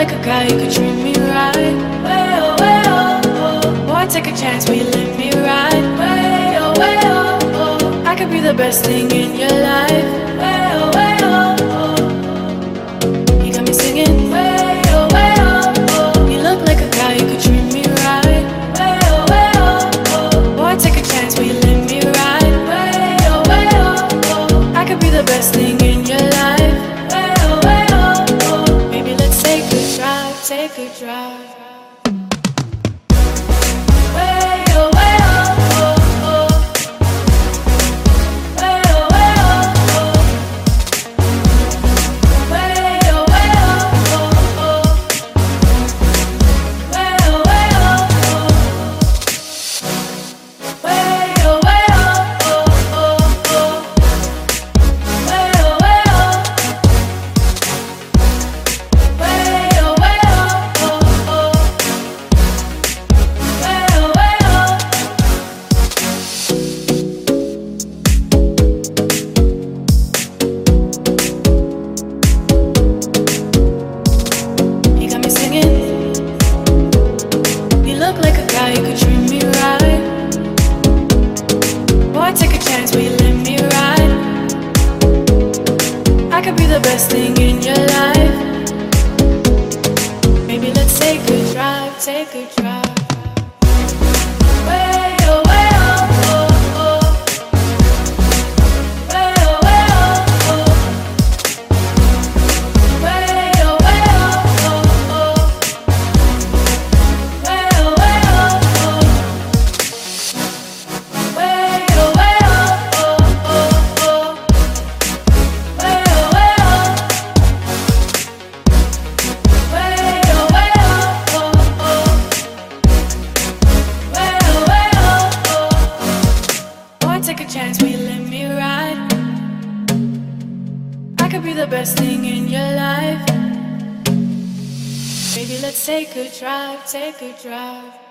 like a guy you could treat me right. Way oh, way oh, oh. Boy, take a chance, will you let me ride? Way oh, way oh, oh. I could be the best thing in your life. drive. could job. could be the best thing in your life. Maybe let's take a drive, take a drive.